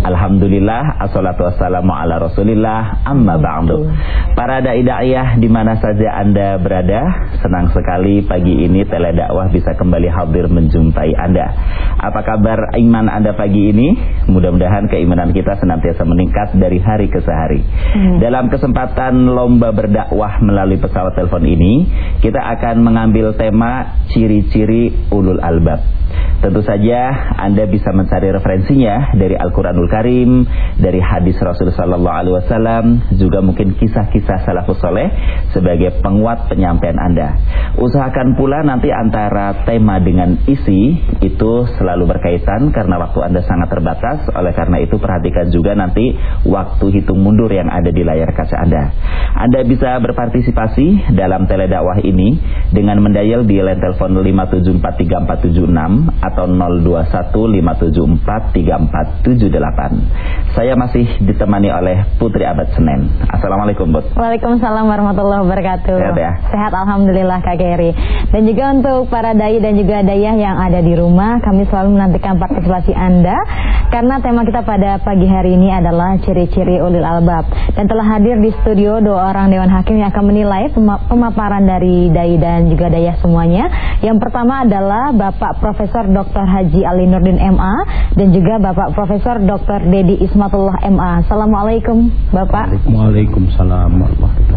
Alhamdulillah Assalatu wassalamu ala rasulillah Amma ba'du. Para da'i da'iyah di mana saja anda berada Senang sekali pagi ini Teledakwah bisa kembali hadir menjumpai anda. Apa kabar iman anda pagi ini? Mudah-mudahan keimanan kita senantiasa meningkat dari hari ke sehari. Hmm. Dalam kesempatan lomba berdakwah melalui pesawat telepon ini Kita akan mengambil tema ciri-ciri ulul albab. Tentu saja Anda bisa mencari referensinya dari Al-Quranul Karim, dari hadis Rasulullah Sallallahu Alaihi Wasallam, juga mungkin kisah-kisah salafus soleh sebagai penguat penyampaian Anda. Usahakan pula nanti antara tema dengan isi itu selalu berkaitan karena waktu Anda sangat terbatas. Oleh karena itu perhatikan juga nanti waktu hitung mundur yang ada di layar kaca Anda. Anda bisa berpartisipasi dalam teledakwah ini dengan mendayal di line telepon 5743476 atau 0215743478. Saya masih ditemani oleh Putri Abad Senen. Assalamualaikum, Bud. Waalaikumsalam warahmatullahi wabarakatuh. Sehat ya? Sehat Alhamdulillah Kak Geri. Dan juga untuk para dai dan juga dayah yang ada di rumah, kami selalu menantikan partisipasi Anda karena tema kita pada pagi hari ini adalah ciri-ciri ulil albab. Dan telah hadir di studio dua orang Dewan Hakim yang akan menilai pemaparan dari dai dan juga dayah semuanya. Yang pertama adalah Bapak Profesor Dr. Haji Ali Nurdin MA dan juga Bapak Profesor Dr. Dedi Ismatullah MA. Assalamualaikum Bapak. Waalaikumsalam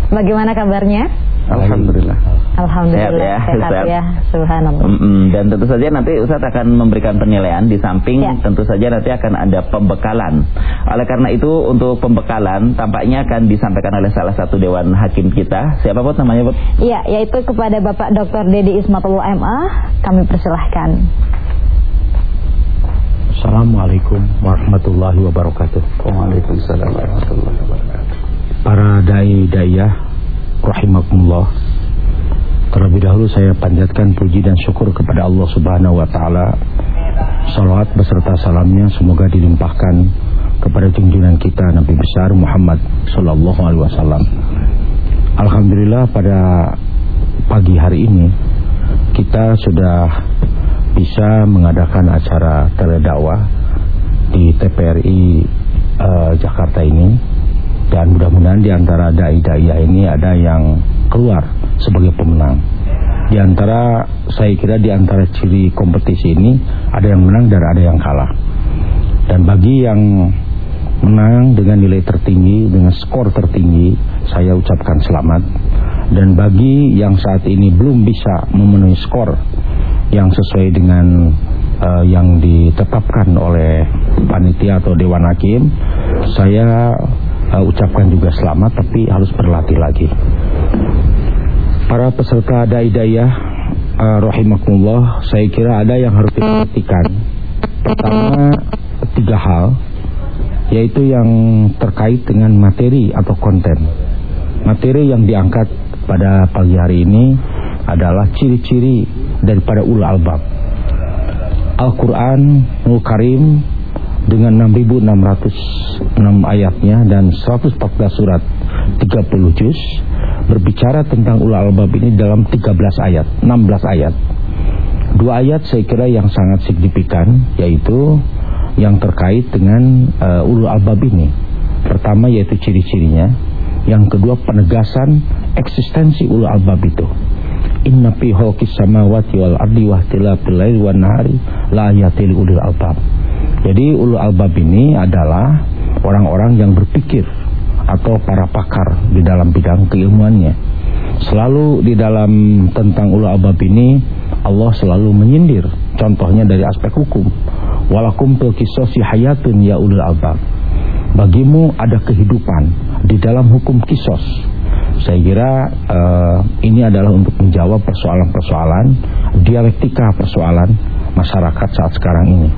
Bagaimana kabarnya? Alhamdulillah. Alhamdulillah sehat ya, sehat ya. Subhanallah. Mm -mm. Dan tentu saja nanti Ustaz akan memberikan penilaian di samping ya. tentu saja nanti akan ada pembekalan. Oleh karena itu untuk pembekalan tampaknya akan disampaikan oleh salah satu dewan hakim kita. Siapa buat namanya, buat? Iya, yaitu kepada Bapak Dr. Dedi Ismatullah MA. Kami persilahkan. Assalamualaikum warahmatullahi wabarakatuh. Waalaikumsalam warahmatullahi wabarakatuh. Para dai dayah rahimakumullah. Terlebih dahulu saya panjatkan puji dan syukur kepada Allah Subhanahu wa taala. Salawat beserta salamnya semoga dilimpahkan kepada junjungan kita Nabi besar Muhammad sallallahu alaihi wasallam. Alhamdulillah pada pagi hari ini kita sudah bisa mengadakan acara teledakwah di TPRI uh, eh, Jakarta ini dan mudah-mudahan di antara dai-dai ini ada yang keluar sebagai pemenang. Di antara saya kira di antara ciri kompetisi ini ada yang menang dan ada yang kalah. Dan bagi yang menang dengan nilai tertinggi dengan skor tertinggi, saya ucapkan selamat. Dan bagi yang saat ini belum bisa memenuhi skor yang sesuai dengan uh, yang ditetapkan oleh panitia atau dewan hakim saya uh, ucapkan juga selamat tapi harus berlatih lagi. Para peserta daidayah uh, rahimakumullah saya kira ada yang harus diperhatikan. Pertama tiga hal yaitu yang terkait dengan materi atau konten materi yang diangkat pada pagi hari ini adalah ciri-ciri daripada ulul albab. Al-Quran Al Karim dengan 6606 ayatnya dan 114 surat 30 juz berbicara tentang ulul albab ini dalam 13 ayat, 16 ayat. Dua ayat saya kira yang sangat signifikan yaitu yang terkait dengan uh, ulul albab ini. Pertama yaitu ciri-cirinya, yang kedua penegasan eksistensi ulul albab itu. Inna fi khalqis samawati wal ardi wa ikhtilafil laili wan nahari la ulil albab. Jadi ulul albab ini adalah orang-orang yang berpikir atau para pakar di dalam bidang keilmuannya. Selalu di dalam tentang ulul albab ini Allah selalu menyindir. Contohnya dari aspek hukum. Walakum fil qisasi hayatun ya ulul albab. Bagimu ada kehidupan di dalam hukum kisos saya kira uh, ini adalah untuk menjawab persoalan-persoalan dialektika persoalan masyarakat saat sekarang ini.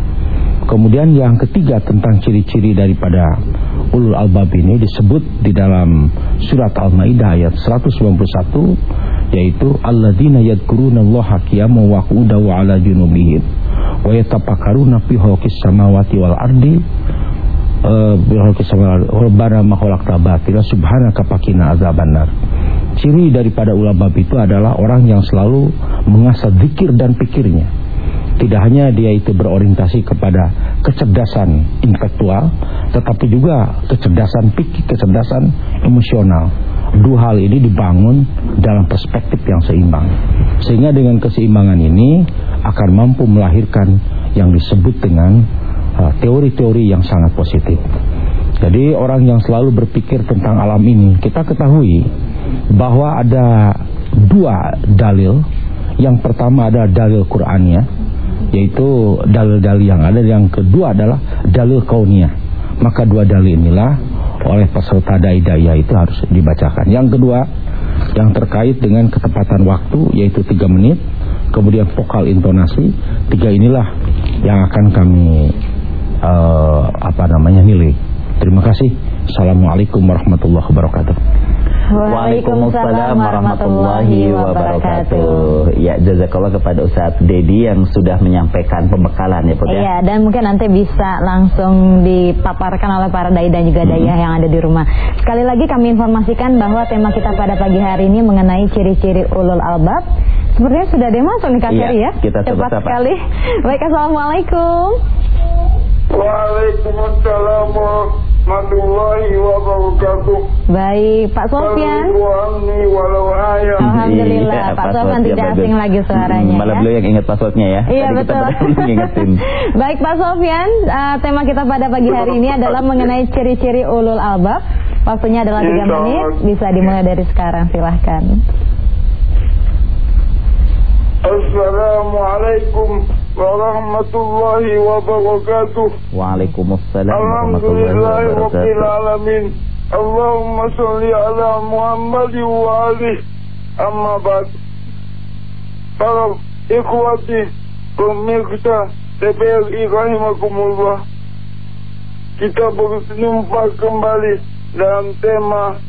Kemudian yang ketiga tentang ciri-ciri daripada ulul albab ini disebut di dalam surat Al-Maidah ayat 191 yaitu alladzina yadhkurunallaha qiyaman wa qu'udan wa 'ala junubihim wa yatafakkaruna fi khalqis samawati wal ardi Rabbana makhlaqta batila subhanaka fakina azabannar. Ciri daripada ulama itu adalah orang yang selalu mengasah zikir dan pikirnya. Tidak hanya dia itu berorientasi kepada kecerdasan intelektual, tetapi juga kecerdasan pikir, kecerdasan emosional. Dua hal ini dibangun dalam perspektif yang seimbang. Sehingga dengan keseimbangan ini akan mampu melahirkan yang disebut dengan uh, teori-teori yang sangat positif. Jadi orang yang selalu berpikir tentang alam ini, kita ketahui bahwa ada dua dalil. Yang pertama ada dalil Qur'annya, yaitu dalil-dalil yang ada. Yang kedua adalah dalil kauniyah. Maka dua dalil inilah oleh peserta dai-daya itu harus dibacakan. Yang kedua, yang terkait dengan ketepatan waktu yaitu tiga menit, kemudian vokal intonasi, tiga inilah yang akan kami uh, apa namanya nilai. Terima kasih. Assalamualaikum warahmatullahi wabarakatuh. Waalaikumsalam warahmatullahi wabarakatuh. Ya, jazakallah kepada Ustaz Dedi yang sudah menyampaikan pembekalan ya, Pak ya. Iya, dan mungkin nanti bisa langsung dipaparkan oleh para dai dan juga daya hmm. yang ada di rumah. Sekali lagi kami informasikan bahwa tema kita pada pagi hari ini mengenai ciri-ciri ulul albab. Sepertinya sudah ada masuk nih Kak iya, ya. Kita Cepat sekali. Baik, Assalamualaikum. Waalaikumsalam warahmatullahi wabarakatuh. Baik, Pak Sofyan. Alhamdulillah, ya, Pak Sofyan tidak asing lagi suaranya. Hmm, malah ya. beliau yang ingat passwordnya ya. Iya Tadi betul. Baik Pak Sofyan, uh, tema kita pada pagi hari ini adalah mengenai ciri-ciri ulul albab. Waktunya adalah 3 menit, bisa dimulai dari sekarang, silahkan. Assalamualaikum warahmatullahi wabarakatuh. Waalaikumsalam warahmatullahi wabarakatuh. Allahumma salli ala Muhammad wa alihi amma ba'd. Para ikhwati pemirsa TPRI rahimakumullah. Kita berjumpa kembali dalam tema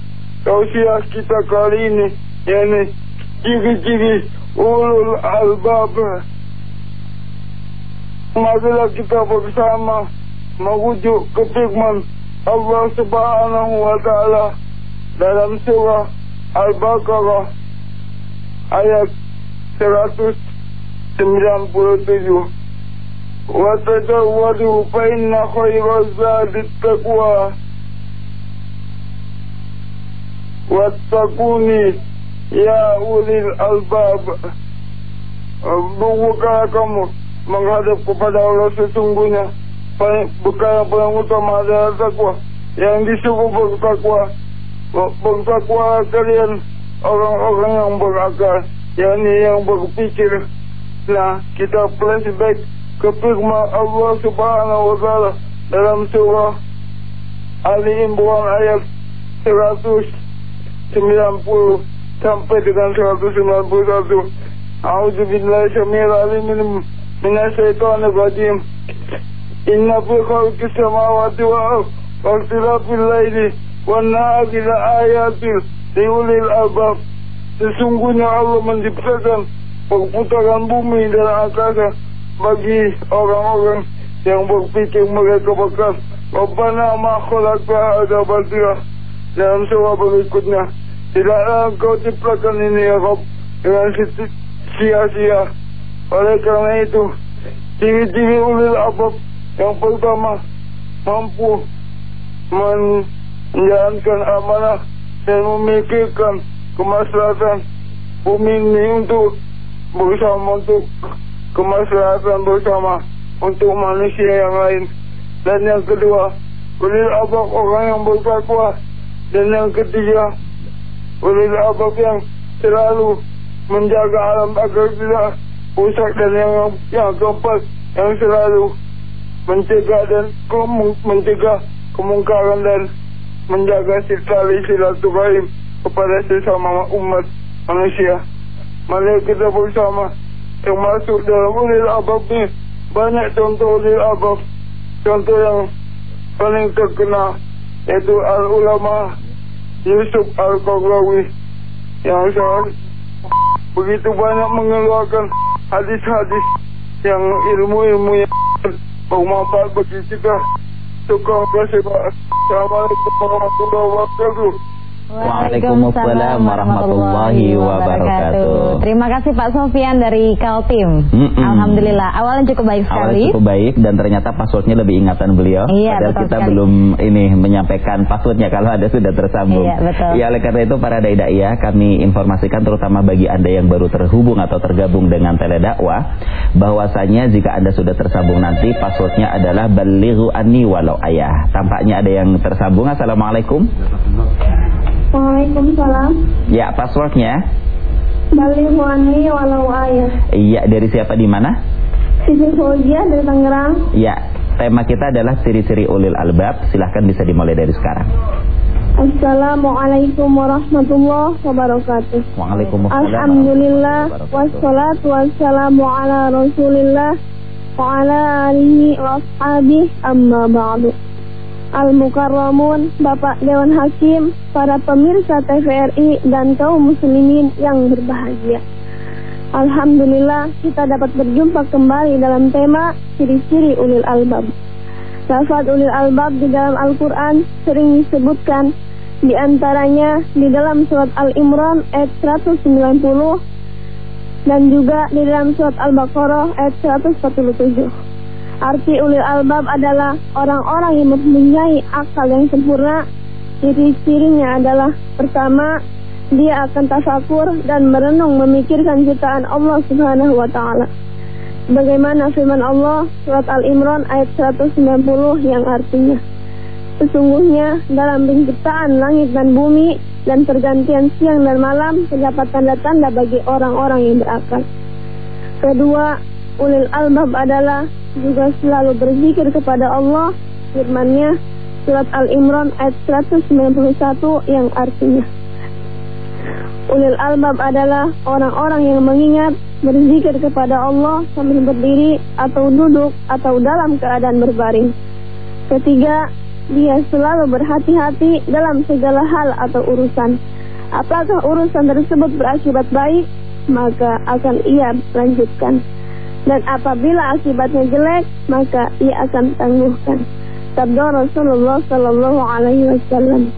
tausiah kita kali ini yakni ciri-ciri ulul albab marilah kita bersama merujuk ke firman Allah Subhanahu wa taala dalam surah Al-Baqarah ayat 197 wa tazawwadu fa inna khayra zadi taqwa. Wattaquni ya ulil albab. Bukalah kamu menghadap kepada Allah sesungguhnya. Bekal yang utama adalah takwa. Yang disuruh bertakwa. Bertakwa kalian orang-orang yang berakal yakni yang berpikir. Nah kita flashback ke firman Allah subhanahu wa ta'ala dalam surah Ali Imran ayat 190 sampai dengan 191 A'udzu billahi syamil alim من الشيطان الرجيم إن في خلق السماوات والأرض واختلاف الليل والنهار لآيات لأولي الألباب Sesungguhnya Allah menciptakan perputaran bumi dan angkasa bagi orang-orang yang berpikir mereka bakal Rabbana ma khalaqta hadza batila dalam surah berikutnya tidaklah engkau ciptakan ini ya Rabb dengan sia-sia oleh karena itu, ciri-ciri ulil abab yang pertama mampu menjalankan amanah dan memikirkan kemaslahatan bumi ini untuk bersama untuk kemaslahatan bersama untuk manusia yang lain. Dan yang kedua, ulil abab orang yang bertakwa. Dan yang ketiga, ulil abab yang selalu menjaga alam agar tidak pusat dan yang yang keempat yang selalu mencegah dan mencegah kemungkaran dan menjaga tali silaturahim kepada sesama umat manusia. Mari kita bersama termasuk dalam ulil abab ini banyak contoh ulil abab contoh yang paling terkenal yaitu al-ulama Yusuf al-Qarrawi yang sangat begitu banyak mengeluarkan hadis-hadis yang ilmu-ilmu yang bermanfaat bagi kita. Tukang kasih Assalamualaikum warahmatullahi wabarakatuh. Waalaikumsalam warahmatullahi wabarakatuh. Terima kasih Pak Sofian dari Kaltim. Mm -mm. Alhamdulillah, awalnya cukup baik sekali. Awalnya cukup baik dan ternyata passwordnya lebih ingatan beliau. Iya, Padahal kita sekali. belum ini menyampaikan passwordnya kalau ada sudah tersambung. Iya, betul. Ya, oleh karena itu para dai ya kami informasikan terutama bagi Anda yang baru terhubung atau tergabung dengan teledakwah bahwasanya jika Anda sudah tersambung nanti passwordnya adalah balighu anni walau ayah. Tampaknya ada yang tersambung. Assalamualaikum. Waalaikumsalam. Ya, passwordnya. Balighwani walau ayat. Iya, dari siapa di mana? Sisi Fauzia dari Tangerang. Ya, tema kita adalah ciri-ciri ulil albab. Silahkan bisa dimulai dari sekarang. Assalamualaikum warahmatullahi wabarakatuh. Waalaikumsalam. Alhamdulillah wassalatu wassalamu ala Rasulillah wa ala alihi wa ashabihi amma ba'du. Al-Mukarramun, Bapak Dewan Hakim, para pemirsa TVRI dan kaum muslimin yang berbahagia. Alhamdulillah kita dapat berjumpa kembali dalam tema ciri-ciri ulil albab. Lafaz ulil albab di dalam Al-Quran sering disebutkan di antaranya di dalam surat Al-Imran ayat 190 dan juga di dalam surat Al-Baqarah ayat 147. Arti ulil albab adalah orang-orang yang mempunyai akal yang sempurna. Ciri-cirinya adalah pertama, dia akan tafakur dan merenung memikirkan ciptaan Allah Subhanahu wa taala. Bagaimana firman Allah surat Al-Imran ayat 190 yang artinya Sesungguhnya dalam penciptaan langit dan bumi dan pergantian siang dan malam terdapat tanda-tanda bagi orang-orang yang berakal. Kedua, ulil albab adalah juga selalu berzikir kepada Allah firman-Nya surat Al-Imran ayat 191 yang artinya Ulil albab adalah orang-orang yang mengingat berzikir kepada Allah sambil berdiri atau duduk atau dalam keadaan berbaring. Ketiga, dia selalu berhati-hati dalam segala hal atau urusan. Apakah urusan tersebut berakibat baik, maka akan ia lanjutkan. Dan apabila akibatnya jelek, maka ia akan tangguhkan. Sabda Rasulullah Sallallahu Alaihi Wasallam.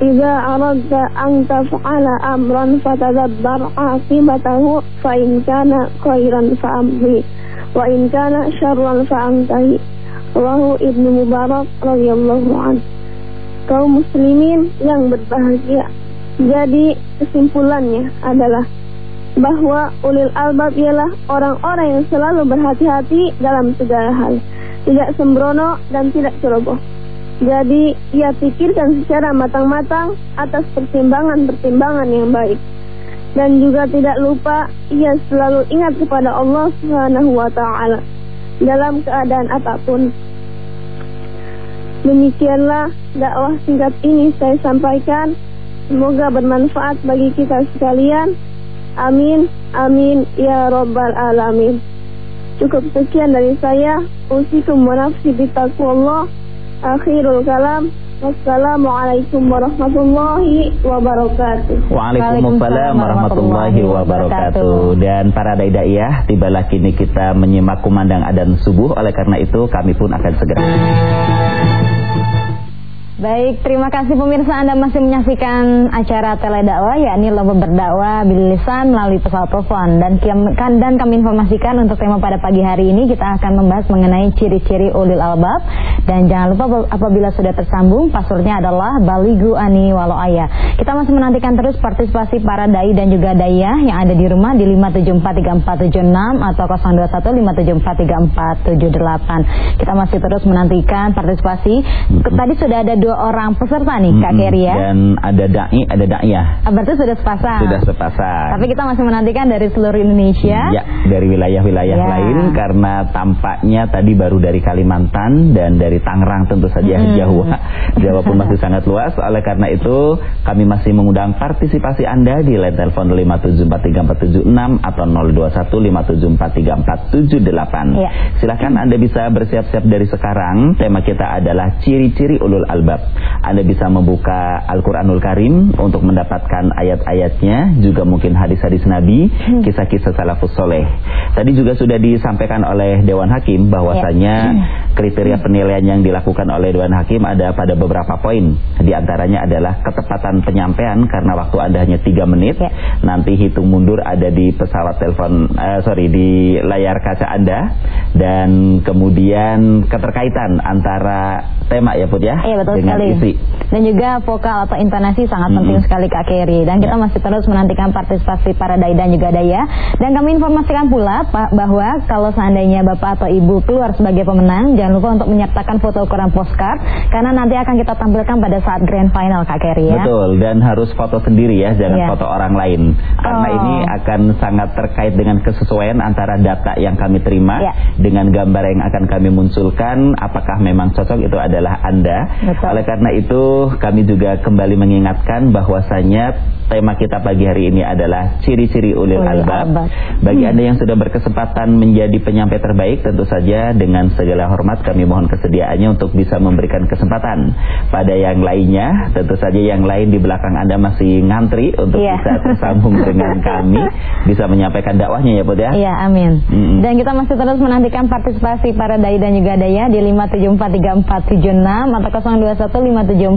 Jika aradta an taf'ala amran fatadabbar aqibatahu fa in kana khairan fa'amri wa in kana syarran fa'antahi. Rawahu Ibnu Mubarak radhiyallahu an. Kaum muslimin yang berbahagia. Jadi kesimpulannya adalah bahwa ulil albab ialah orang-orang yang selalu berhati-hati dalam segala hal, tidak sembrono dan tidak ceroboh. Jadi ia pikirkan secara matang-matang atas pertimbangan-pertimbangan yang baik. Dan juga tidak lupa ia selalu ingat kepada Allah taala dalam keadaan apa pun. Demikianlah dakwah singkat ini saya sampaikan. Semoga bermanfaat bagi kita sekalian. Amin, amin, ya Rabbal Alamin. Cukup sekian dari saya. Usikum wa nafsi bitaqwallah. Akhirul kalam. Wassalamualaikum warahmatullahi wabarakatuh. Waalaikumsalam warahmatullahi wabarakatuh. Dan para daidai tibalah kini kita menyimak kumandang adan subuh. Oleh karena itu kami pun akan segera. Baik, terima kasih pemirsa Anda masih menyaksikan acara teledakwah yakni lomba berdakwah bil lisan melalui pesawat telepon dan kan dan kami informasikan untuk tema pada pagi hari ini kita akan membahas mengenai ciri-ciri ulil albab dan jangan lupa apabila sudah tersambung passwordnya adalah baligu ani walau ayah. Kita masih menantikan terus partisipasi para dai dan juga daya yang ada di rumah di 5743476 atau 0215743478. Kita masih terus menantikan partisipasi. Tadi sudah ada dua orang peserta nih Kak Keri ya. Dan ada dai, ada daiyah. Ah, Berarti sudah sepasang. Sudah sepasang. Tapi kita masih menantikan dari seluruh Indonesia. Ya, dari wilayah-wilayah Ya. lain karena tampaknya tadi baru dari Kalimantan dan dari Tangerang tentu saja Hmm. jauh. Jawa pun masih sangat luas. Oleh karena itu kami masih mengundang partisipasi Anda di line telepon 5743476 atau 02157434478. Ya. Silahkan Anda bisa bersiap-siap dari sekarang. Tema kita adalah ciri-ciri ulul albab Anda bisa membuka Al-Qur'anul Karim untuk mendapatkan ayat-ayatnya, juga mungkin hadis-hadis Nabi, hmm. kisah-kisah salafus soleh. Tadi juga sudah disampaikan oleh Dewan Hakim bahwasanya ya. kriteria penilaian yang dilakukan oleh Dewan Hakim ada pada beberapa poin. Di antaranya adalah ketepatan penyampaian karena waktu Anda hanya 3 menit. Ya. Nanti hitung mundur ada di pesawat telepon uh, sorry di layar kaca Anda dan kemudian keterkaitan antara tema ya Put ya iya, betul dengan sekali. isi dan juga vokal atau intonasi sangat mm -hmm. penting sekali Kak Keri dan kita ya. masih terus menantikan partisipasi para dai dan juga daya dan kami informasikan pula Pak bahwa kalau seandainya Bapak atau Ibu keluar sebagai pemenang jangan lupa untuk menyertakan foto ukuran postcard karena nanti akan kita tampilkan pada saat grand final Kak Keri ya betul dan harus foto sendiri ya jangan yeah. foto orang lain karena oh. ini akan sangat terkait dengan kesesuaian antara data yang kami terima yeah. dengan gambar yang akan kami munculkan apakah memang cocok itu adalah Anda Betul. Oleh karena itu kami juga kembali mengingatkan bahwasanya tema kita pagi hari ini adalah ciri-ciri ulil albab. albab. Bagi hmm. Anda yang sudah berkesempatan menjadi penyampai terbaik, tentu saja dengan segala hormat kami mohon kesediaannya untuk bisa memberikan kesempatan pada yang lainnya. Tentu saja yang lain di belakang Anda masih ngantri untuk yeah. bisa tersambung dengan kami, bisa menyampaikan dakwahnya ya Bud ya. Iya, amin. Hmm. Dan kita masih terus menantikan partisipasi para dai dan juga daya di 5743476 atau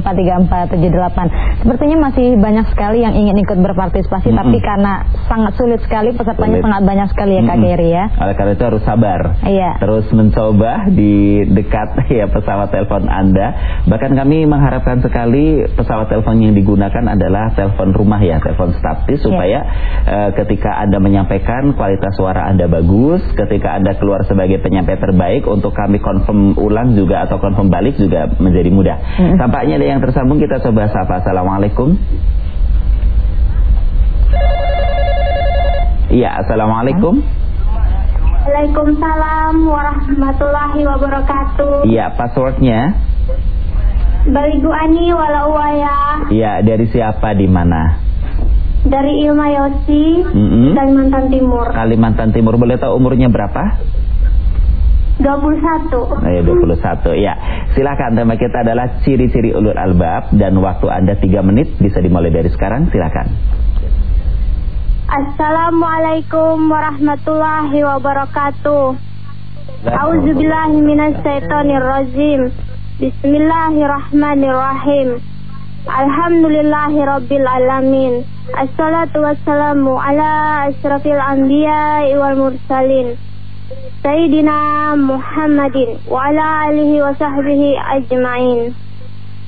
0215743478. Sepertinya masih banyak sekali yang ingin ikut berpartisipasi, mm -hmm. tapi karena sangat sulit sekali pesertanya sulit. sangat banyak sekali ya Kak Geri ya. Oleh karena itu harus sabar. Iya. Terus mencoba di dekat ya pesawat telepon Anda. Bahkan kami mengharapkan sekali pesawat telepon yang digunakan adalah telepon rumah ya, telepon statis iya. supaya uh, ketika Anda menyampaikan kualitas suara Anda bagus, ketika Anda keluar sebagai penyampai terbaik untuk kami confirm ulang juga atau confirm balik juga menjadi mudah. Mm -hmm. Tampaknya ada yang tersambung kita coba sapa. Assalamualaikum. Iya, Assalamualaikum. Waalaikumsalam warahmatullahi wabarakatuh. Iya, passwordnya? Baligu Ani Walauwaya. Iya, dari siapa di mana? Dari Ilma Yosi, mm -hmm. Kalimantan Timur. Kalimantan Timur, boleh tahu umurnya berapa? 21. Ayo 21. Ya. Silakan tema kita adalah ciri-ciri ulul albab dan waktu Anda 3 menit bisa dimulai dari sekarang. Silakan. Assalamualaikum warahmatullahi wabarakatuh. A'udzubillahi minasyaitonirrajim. Bismillahirrahmanirrahim. Alhamdulillahi rabbil alamin. Assalatu wassalamu ala asyrafil anbiya wal mursalin. Sayyidina Muhammadin wa ala alihi wa sahbihi ajma'in.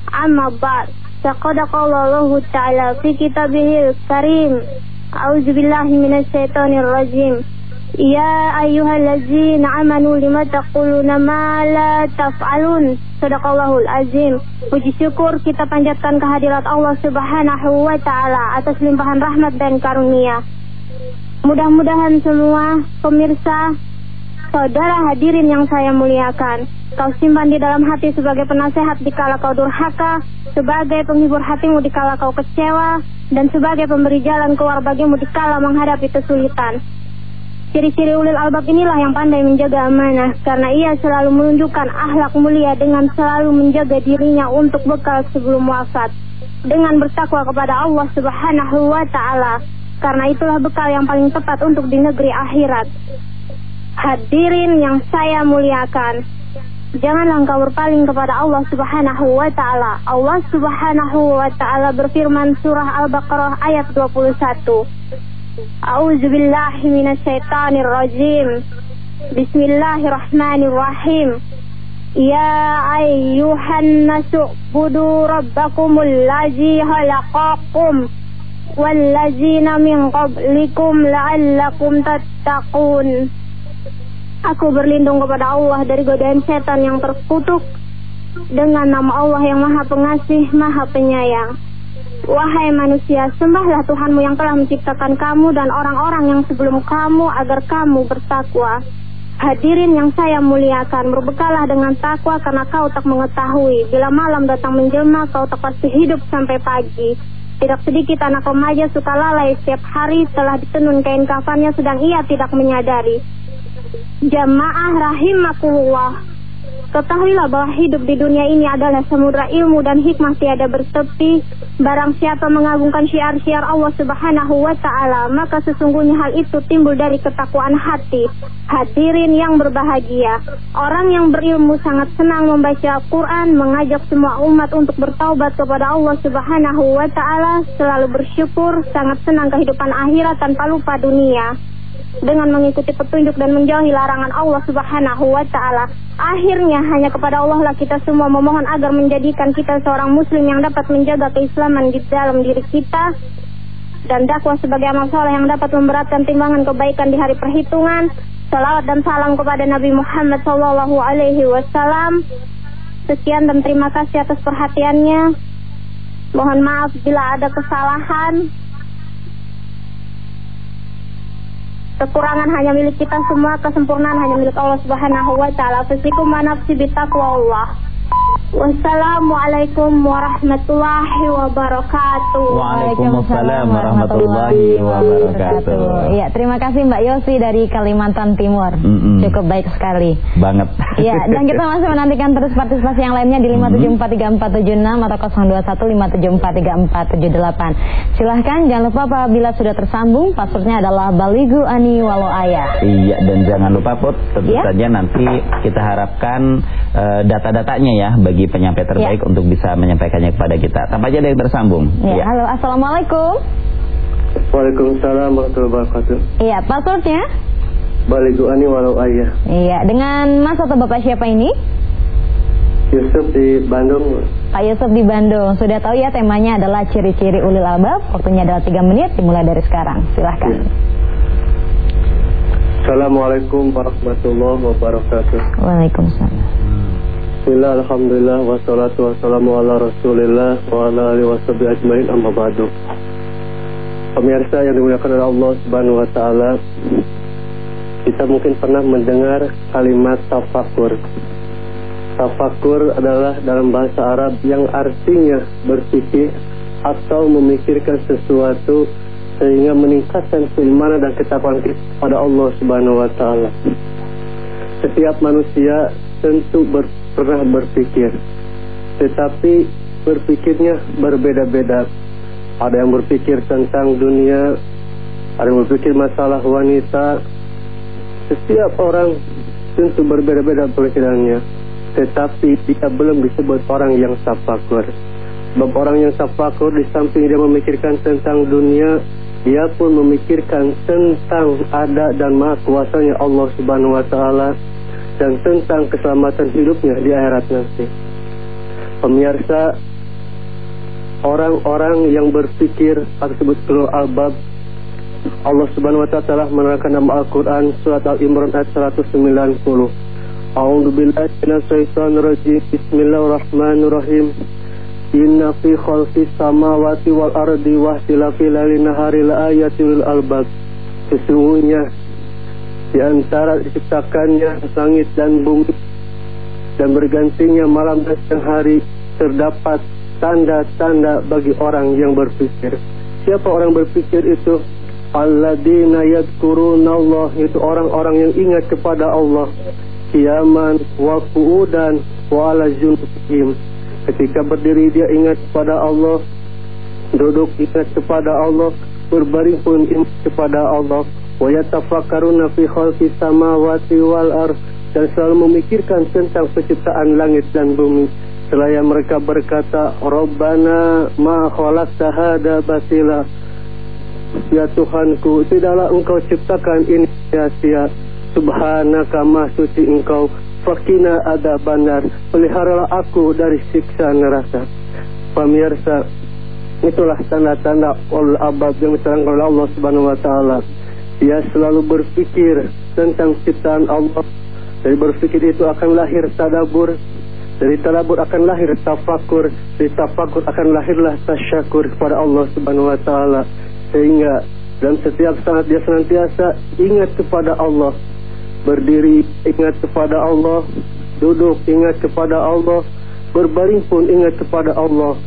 Amma ba'd. Saqadaqallahu ta'ala fi kitabihil karim. A'udzubillahi minasyaitonirrajim. Ya ayyuhallazina amanu lima taquluna ma la taf'alun. Sadaqallahul azim. Puji syukur kita panjatkan kehadirat Allah Subhanahu wa taala atas limpahan rahmat dan karunia. Mudah-mudahan semua pemirsa, saudara hadirin yang saya muliakan, Kau simpan di dalam hati sebagai penasehat di kala kau durhaka Sebagai penghibur hatimu di kala kau kecewa dan sebagai pemberi jalan keluar bagimu dikala menghadapi kesulitan. Ciri-ciri ulil albab inilah yang pandai menjaga amanah karena ia selalu menunjukkan akhlak mulia dengan selalu menjaga dirinya untuk bekal sebelum wafat dengan bertakwa kepada Allah Subhanahu wa taala karena itulah bekal yang paling tepat untuk di negeri akhirat. Hadirin yang saya muliakan, Janganlah engkau berpaling kepada Allah Subhanahu wa taala. Allah Subhanahu wa taala berfirman surah Al-Baqarah ayat 21. A'udzu billahi minasyaitonir rajim. Bismillahirrahmanirrahim. Ya ayyuhan nasu budu rabbakumul ladzi khalaqakum wallazina min qablikum la'allakum tattaqun. Aku berlindung kepada Allah dari godaan setan yang terkutuk dengan nama Allah yang maha pengasih, maha penyayang. Wahai manusia, sembahlah Tuhanmu yang telah menciptakan kamu dan orang-orang yang sebelum kamu agar kamu bertakwa. Hadirin yang saya muliakan, berbekalah dengan takwa karena kau tak mengetahui. Bila malam datang menjelma, kau tak pasti hidup sampai pagi. Tidak sedikit anak remaja suka lalai setiap hari telah ditenun kain kafannya sedang ia tidak menyadari. Jamaah rahimakumullah. Ketahuilah bahwa hidup di dunia ini adalah samudra ilmu dan hikmah tiada bertepi. Barang siapa mengagungkan syiar-syiar Allah Subhanahu wa taala, maka sesungguhnya hal itu timbul dari ketakwaan hati. Hadirin yang berbahagia, orang yang berilmu sangat senang membaca Al-Qur'an, mengajak semua umat untuk bertaubat kepada Allah Subhanahu wa taala, selalu bersyukur, sangat senang kehidupan akhirat tanpa lupa dunia dengan mengikuti petunjuk dan menjauhi larangan Allah Subhanahu wa taala. Akhirnya hanya kepada Allah lah kita semua memohon agar menjadikan kita seorang muslim yang dapat menjaga keislaman di dalam diri kita dan dakwah sebagai amal soleh yang dapat memberatkan timbangan kebaikan di hari perhitungan. Salawat dan salam kepada Nabi Muhammad Sallallahu Alaihi Wasallam. Sekian dan terima kasih atas perhatiannya. Mohon maaf bila ada kesalahan. Kekurangan hanya milik kita semua, kesempurnaan hanya milik Allah Subhanahu wa taala. Fasikum manafsi bitaqwa Allah. Wassalamualaikum warahmatullahi wabarakatuh. Waalaikumsalam warahmatullahi wabarakatuh. Iya, terima kasih Mbak Yosi dari Kalimantan Timur. Mm -mm. Cukup baik sekali. Banget. Iya, dan kita masih menantikan terus partisipasi yang lainnya di 5743476 atau 0215234478. Silahkan jangan lupa apabila sudah tersambung passwordnya adalah Baligu Ani Walau Ayah. Iya, dan jangan lupa Put, tentu Iya. saja nanti kita harapkan eh, data-datanya ya bagi penyampai terbaik Iya. untuk bisa menyampaikannya kepada kita. Tanpa aja ada yang tersambung. Ya, halo, assalamualaikum. Waalaikumsalam warahmatullahi wabarakatuh. Iya, passwordnya? Balik ani walau ayah. Iya, dengan Mas atau Bapak siapa ini? Yusuf di Bandung. Pak Yusuf di Bandung. Sudah tahu ya temanya adalah ciri-ciri ulil albab. Waktunya adalah 3 menit dimulai dari sekarang. Silahkan. Iya. Assalamualaikum warahmatullahi wabarakatuh. Waalaikumsalam. Bismillah, Alhamdulillah, wassalatu wassalamu ala rasulillah wa ala alihi washabihi ajmain amma ba'du Pemirsa yang dimuliakan oleh Allah subhanahu wa ta'ala Kita mungkin pernah mendengar kalimat tafakur Tafakur adalah dalam bahasa Arab yang artinya berpikir atau memikirkan sesuatu sehingga meningkatkan keimanan dan ketakwaan kita pada Allah Subhanahu wa taala. Setiap manusia tentu ber, pernah berpikir, tetapi berpikirnya berbeda-beda. Ada yang berpikir tentang dunia, ada yang berpikir masalah wanita. Setiap orang tentu berbeda-beda pemikirannya, tetapi dia belum disebut orang yang tafakur. Sebab orang yang tafakur di samping dia memikirkan tentang dunia, dia pun memikirkan tentang ada dan maha kuasanya Allah Subhanahu wa taala dan tentang keselamatan hidupnya di akhirat nanti. Pemirsa, orang-orang yang berpikir atau disebut albab Allah Subhanahu wa taala menerangkan nama Al-Qur'an surat Al-Imran ayat 190. A'udzu billahi minasyaitonir rajim. Bismillahirrahmanirrahim. Inna fi khalqis samawati wal ardi wa ikhtilafil laili nahari laayatil albab. Sesungguhnya di antara diciptakannya langit dan bumi dan bergantinya malam dan siang hari terdapat tanda-tanda bagi orang yang berpikir. Siapa orang berpikir itu? Alladzina yadhkuruna Allah itu orang-orang yang ingat kepada Allah kiaman wa qu'udan wa ala. Ketika berdiri dia ingat kepada Allah, duduk ingat kepada Allah, berbaring pun ingat kepada Allah. Wa yatafakkaruna fi khalqis samawati wal dan selalu memikirkan tentang penciptaan langit dan bumi. Selaya mereka berkata, Rabbana ma khalaqta hada batila. Ya Tuhanku, tidaklah engkau ciptakan ini sia-sia. Subhanaka ma suci engkau. Fakina ada bandar. Peliharalah aku dari siksa neraka. Pemirsa, itulah tanda-tanda ul abad yang diterangkan oleh Allah Subhanahu wa taala. Dia selalu berpikir tentang ciptaan Allah. Dari berpikir itu akan lahir tadabur. Dari tadabur akan lahir tafakur. Dari tafakur akan lahirlah tasyakur kepada Allah Subhanahu wa taala. Sehingga dalam setiap saat dia senantiasa ingat kepada Allah. Berdiri ingat kepada Allah, duduk ingat kepada Allah, berbaring pun ingat kepada Allah.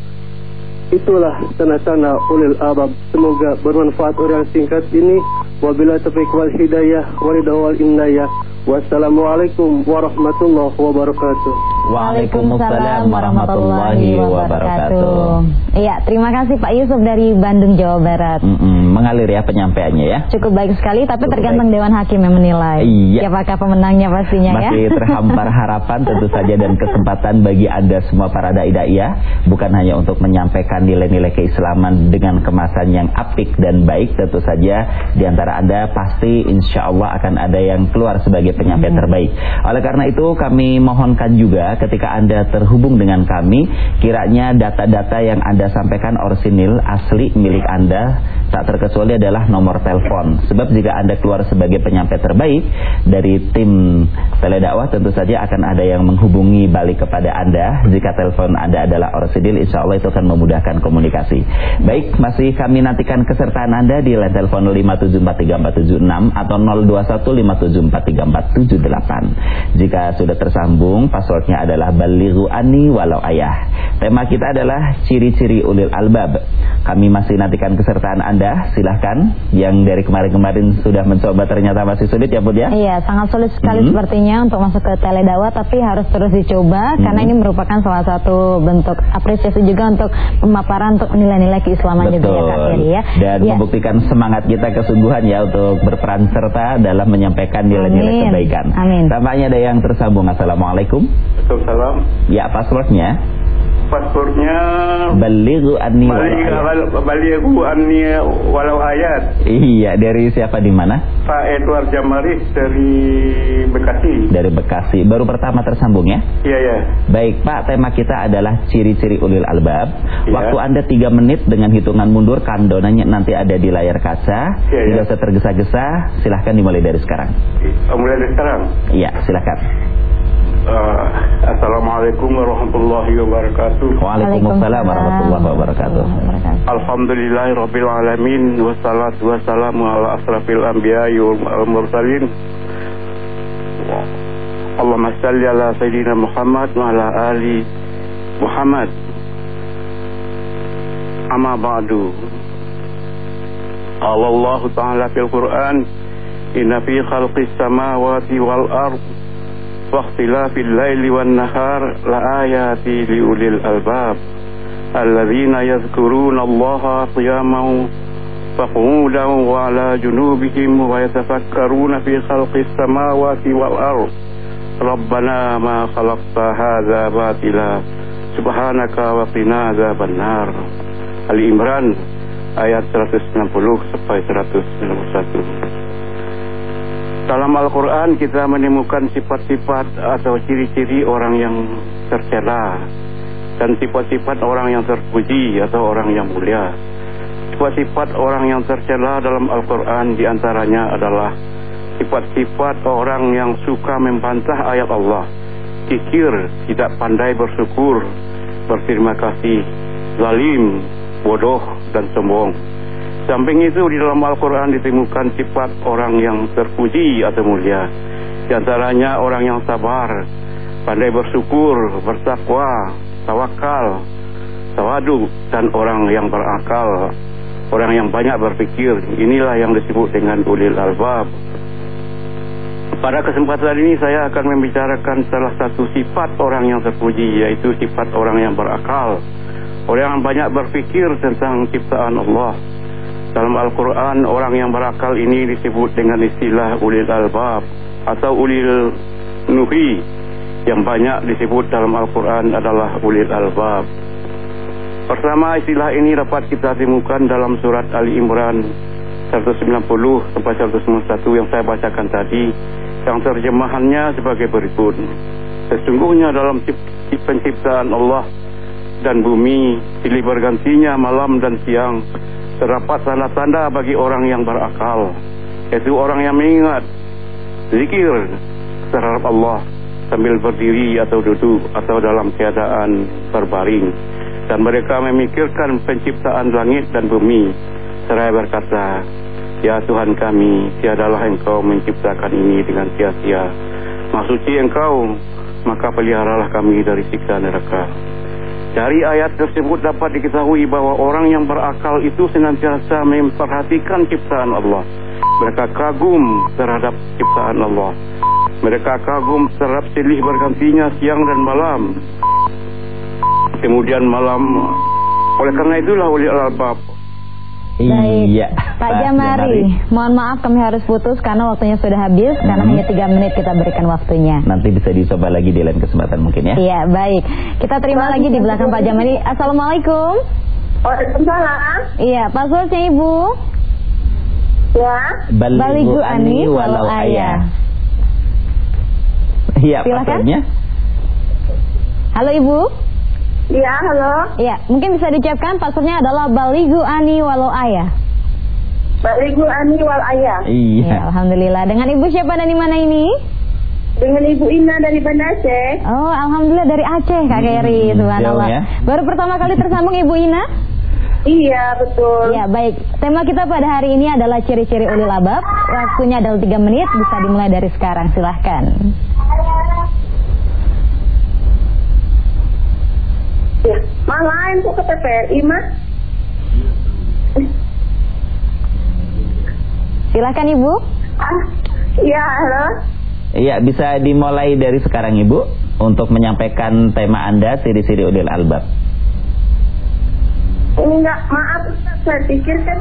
Itulah tanda-tanda ulil abab. Semoga bermanfaat orang singkat ini. Wabila taufiq wal hidayah wal wal indayah. Wassalamualaikum warahmatullahi wabarakatuh. Waalaikumsalam warahmatullahi wabarakatuh. Iya, terima kasih Pak Yusuf dari Bandung, Jawa Barat. Mm -mm, mengalir ya penyampaiannya ya. Cukup baik sekali, tapi Cukup tergantung baik. Dewan Hakim yang menilai. Iya. Siapakah pemenangnya pastinya ya. Masih terhampar harapan tentu saja dan kesempatan bagi Anda semua para dai daiyah bukan hanya untuk menyampaikan nilai-nilai keislaman dengan kemasan yang apik dan baik tentu saja di antara Anda pasti insya Allah akan ada yang keluar sebagai penyampai Hmm. terbaik. Oleh karena itu kami mohonkan juga ketika Anda terhubung dengan kami kiranya data-data yang Anda sampaikan orsinil asli milik Anda tak terkecuali adalah nomor telepon. Sebab jika Anda keluar sebagai penyampai terbaik dari tim teledakwah tentu saja akan ada yang menghubungi balik kepada Anda. Jika telepon Anda adalah orsinil insya Allah itu akan memudahkan komunikasi. Baik, masih kami nantikan kesertaan Anda di line telepon 5743476 atau 0215743478. Jika sudah tersambung, passwordnya adalah balighu ani walau ayah. Tema kita adalah ciri-ciri ulil albab. Kami masih nantikan kesertaan Anda. Silahkan. Yang dari kemarin-kemarin sudah mencoba ternyata masih sulit ya Bud ya? Iya, sangat sulit sekali Mhm. sepertinya untuk masuk ke teledawa tapi harus terus dicoba karena Mhm. ini merupakan salah satu bentuk apresiasi juga untuk pemaparan untuk nilai-nilai keislaman juga ya Kak Ferry ya. Dan Ya. membuktikan semangat kita kesungguhan ya untuk berperan serta dalam menyampaikan nilai-nilai kebaikan. Amin. Tampaknya ada yang tersambung. Assalamualaikum. Waalaikumsalam. Ya, passwordnya Paspornya balighu anni balighu anni walau ayat. Iya, dari siapa di mana? Pak Edward Jamaris dari Bekasi. Dari Bekasi. Baru pertama tersambung ya? Iya ya. Baik Pak, tema kita adalah ciri-ciri ulil albab. Iya. Waktu Anda 3 menit dengan hitungan mundur, kandonanya nanti ada di layar kaca. Iya, iya. Tidak usah tergesa-gesa, silahkan dimulai dari sekarang. Mulai dari sekarang. Iya, silahkan. Uh, Assalamualaikum warahmatullahi wabarakatuh. Waalaikumsalam warahmatullahi wabarakatuh. Alhamdulillahirabbil alamin wassalatu wassalamu ala asrafil anbiya'i wal mursalin. Allahumma salli ala sayyidina Muhammad wa ala ali Muhammad. Amma ba'du. Allah Allah Ta'ala fil Quran Inna fi khalqis samawati wal ard wa ikhtilafil laili wan nahar la ayati liulil albab alladzina yadhkuruna Allah qiyaman wa qu'udan wa ala junubihim wa yatafakkaruna fi khalqis samawati wal ard Rabbana ma khalaqta hadza batila subhanaka wa qina adzabannar Ali Imran ayat 160 sampai 191 dalam Al-Quran kita menemukan sifat-sifat atau ciri-ciri orang yang tercela dan sifat-sifat orang yang terpuji atau orang yang mulia. Sifat-sifat orang yang tercela dalam Al-Quran di antaranya adalah sifat-sifat orang yang suka membantah ayat Allah, kikir, tidak pandai bersyukur, berterima kasih, zalim, bodoh, dan sombong. Samping itu di dalam Al-Quran ditemukan sifat orang yang terpuji atau mulia. Di antaranya orang yang sabar, pandai bersyukur, bertakwa, tawakal, tawadu, dan orang yang berakal. Orang yang banyak berpikir, inilah yang disebut dengan ulil albab. Pada kesempatan ini saya akan membicarakan salah satu sifat orang yang terpuji, yaitu sifat orang yang berakal. Orang yang banyak berpikir tentang ciptaan Allah. Dalam Al-Quran orang yang berakal ini disebut dengan istilah ulil albab atau ulil nuhi yang banyak disebut dalam Al-Quran adalah ulil albab. Pertama istilah ini dapat kita temukan dalam surat Ali Imran 190 sampai 191 yang saya bacakan tadi yang terjemahannya sebagai berikut. Sesungguhnya dalam penciptaan Allah dan bumi silih bergantinya malam dan siang terdapat tanda-tanda bagi orang yang berakal yaitu orang yang mengingat zikir terhadap Allah sambil berdiri atau duduk atau dalam keadaan berbaring. Dan mereka memikirkan penciptaan langit dan bumi seraya berkata Ya Tuhan kami tiadalah engkau menciptakan ini dengan sia-sia. Maksudnya engkau maka peliharalah kami dari siksa neraka dari ayat tersebut dapat diketahui bahwa orang yang berakal itu senantiasa memperhatikan ciptaan Allah. Mereka kagum terhadap ciptaan Allah. Mereka kagum terhadap silih bergantinya siang dan malam. Kemudian malam, oleh karena itulah wali Iya. Pak Jamari, mohon maaf kami harus putus karena waktunya sudah habis karena Hmm. hanya tiga menit kita berikan waktunya. Nanti bisa dicoba lagi di lain kesempatan mungkin ya. Iya baik, kita terima lagi di belakang Pak Jamari. Assalamualaikum. Waalaikumsalam. Iya, passwordnya Ibu. Ya. Baligu ani walau ayah. Iya, Silakan. Halo Ibu. Ya, halo. Iya, mungkin bisa diucapkan passwordnya adalah baligu ani walau ayah. Baligu ani wal ayah. Iya. Ya, alhamdulillah. Dengan Ibu siapa dan di mana ini? Dengan Ibu Ina dari Banda Aceh. Oh, alhamdulillah dari Aceh Kak Keri. Hmm, Subhanallah. ya. Baru pertama kali tersambung Ibu Ina? Iya, betul. Ya, baik. Tema kita pada hari ini adalah ciri-ciri ulil albab. Waktunya adalah 3 menit, bisa dimulai dari sekarang. Silahkan. Ya, malahan kok ke TVRI, Mas? Silahkan Ibu. Ah, iya, halo. Iya, bisa dimulai dari sekarang Ibu untuk menyampaikan tema Anda ciri-ciri ulil albab. Enggak, maaf, Ustaz. saya pikir kan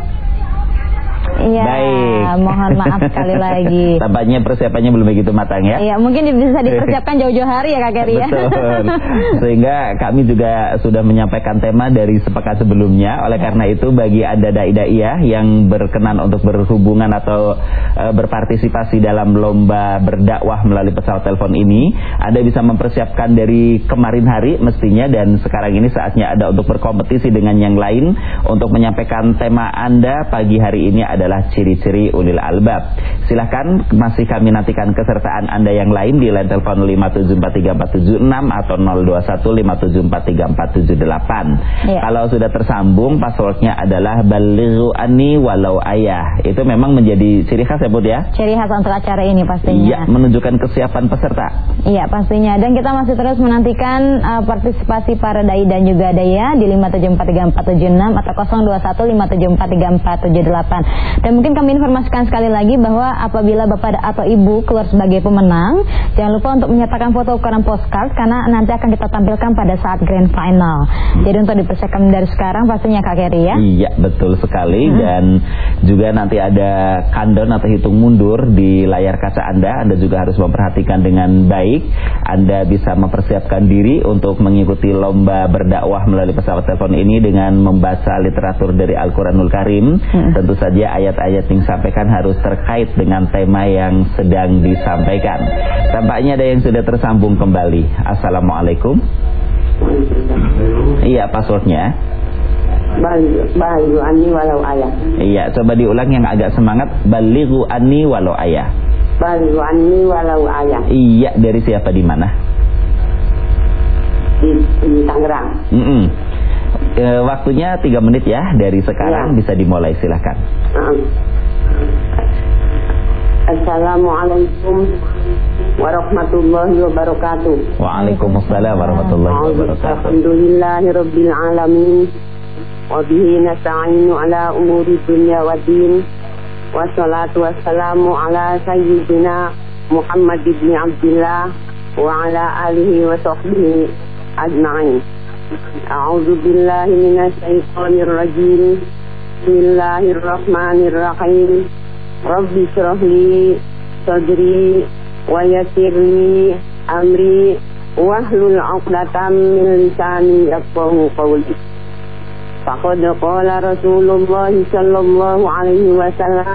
Iya, Baik. mohon maaf sekali lagi. Tampaknya persiapannya belum begitu matang ya. Iya, mungkin bisa dipersiapkan jauh-jauh hari ya Kak Keri ya. Betul. Sehingga kami juga sudah menyampaikan tema dari sepekan sebelumnya. Oleh karena itu bagi Anda dai-daiyah yang berkenan untuk berhubungan atau e, berpartisipasi dalam lomba berdakwah melalui pesawat telepon ini, Anda bisa mempersiapkan dari kemarin hari mestinya dan sekarang ini saatnya ada untuk berkompetisi dengan yang lain untuk menyampaikan tema Anda pagi hari ini adalah ciri-ciri ulil albab. Silahkan masih kami nantikan kesertaan Anda yang lain di line telepon 5743476 atau 0215743478. Iya. Kalau sudah tersambung passwordnya adalah balighu anni walau ayah. Itu memang menjadi ciri khas ya Bud ya? Ciri khas untuk acara ini Iya, pastinya. menunjukkan kesiapan peserta. Iya pastinya dan kita masih terus menantikan uh, partisipasi para dai dan juga daya di 5743476 atau 0215743478 dan mungkin kami informasikan sekali lagi bahwa apabila bapak atau ibu keluar sebagai pemenang jangan lupa untuk menyatakan foto ukuran postcard karena nanti akan kita tampilkan pada saat grand final jadi untuk dipersiapkan dari sekarang pastinya Kak Keri ya Iya betul sekali dan juga nanti ada countdown atau hitung mundur di layar kaca Anda. Anda juga harus memperhatikan dengan baik. Anda bisa mempersiapkan diri untuk mengikuti lomba berdakwah melalui pesawat telepon ini dengan membaca literatur dari Al-Quranul Karim. Tentu saja ayat-ayat yang disampaikan harus terkait dengan tema yang sedang disampaikan. Tampaknya ada yang sudah tersambung kembali. Assalamualaikum. Iya passwordnya. Baligu ani walau ayah. Iya, coba diulang yang agak semangat. Balighu anni walau ayah. Baligu ani walau ayah. Iya, dari siapa di mana? Di, di Tangerang. Mm-mm. E, waktunya tiga menit ya dari sekarang Iya. bisa dimulai silahkan. Ah. Assalamualaikum warahmatullahi wabarakatuh. Waalaikumsalam warahmatullahi wabarakatuh. Alhamdulillahi rabbil alamin. Wa bihi nasta'inu ala umuri dunya wa din. Wassalatu wassalamu ala sayyidina Muhammad ibn Abdullah wa ala alihi wa sahbihi ajma'in. A'udzu billahi minasy syaithanir rajim. Bismillahirrahmanirrahim. Rabbi shrah li sadri wa yassir li amri wahlul 'uqdatam min lisani yafqahu qawli. Faqad qala Rasulullah sallallahu alaihi wasallam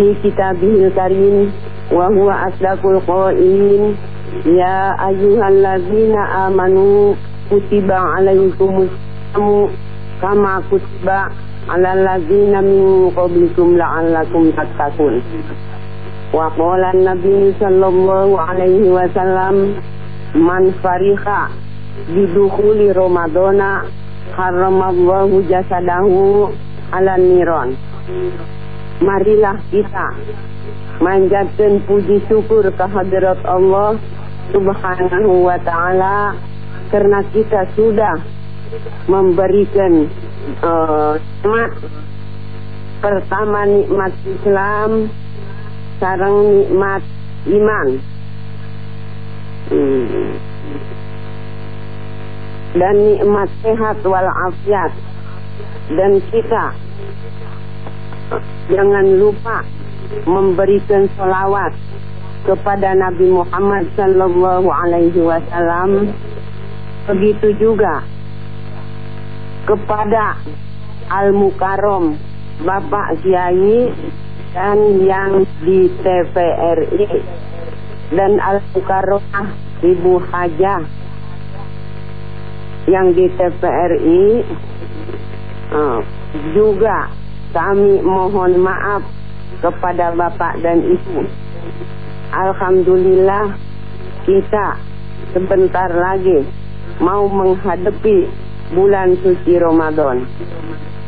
fi kitabihil karim wa huwa asdaqul qailin ya ayyuhalladzina amanu kutiba alaikumus siyamu kama kutiba alal ladzina min qablikum la'allakum tattaqun. Wa qala an-nabi sallallahu alaihi wasallam man fariha bidukhuli ramadana haramallahu jasadahu ala niron. Marilah kita manjatkan puji syukur kehadirat Allah Subhanahu wa taala karena kita sudah memberikan eh, nikmat pertama nikmat Islam sekarang nikmat iman. Hmm. dan nikmat sehat walafiat. Dan kita jangan lupa memberikan salawat kepada Nabi Muhammad sallallahu alaihi wasallam begitu juga kepada Al Mukarrom Bapak Kiai dan yang di TVRI dan Al Mukarromah Ibu Hajah yang di TVRI eh, juga kami mohon maaf kepada Bapak dan Ibu. Alhamdulillah kita sebentar lagi mau menghadapi bulan suci Ramadan.